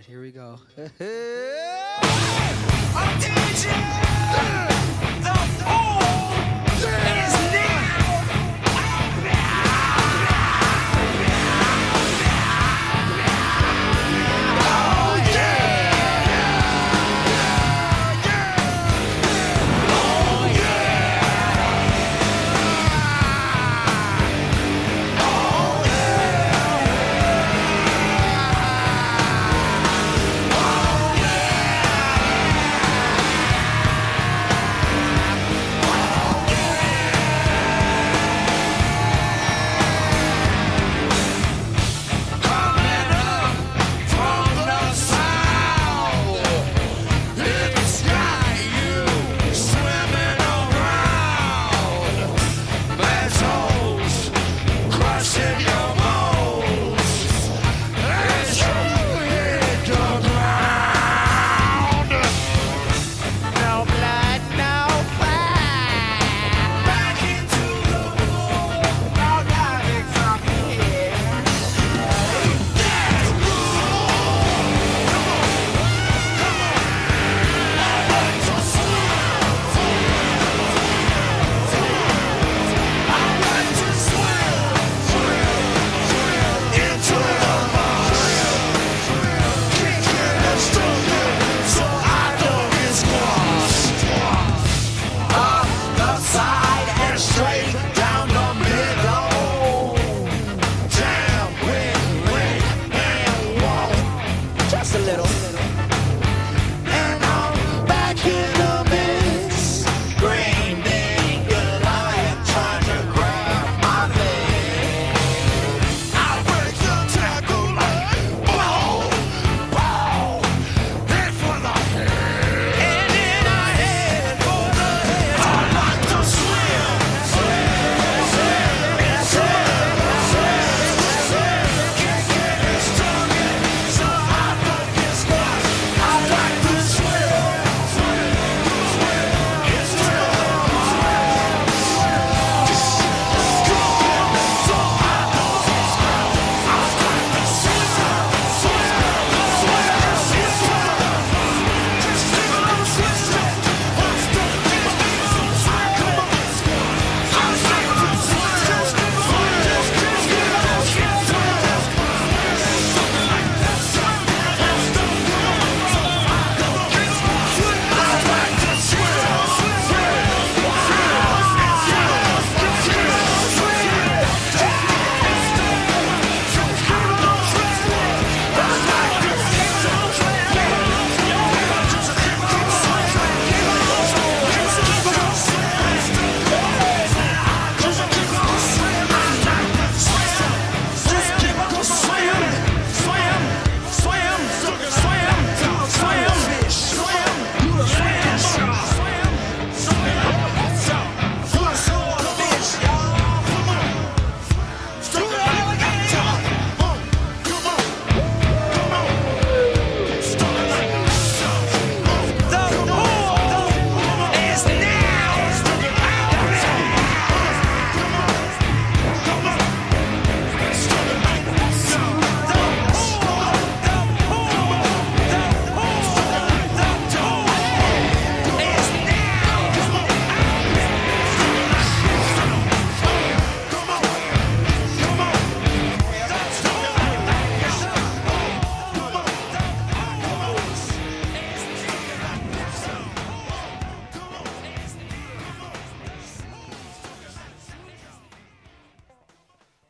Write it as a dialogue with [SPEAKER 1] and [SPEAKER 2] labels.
[SPEAKER 1] right, here we go.
[SPEAKER 2] a little.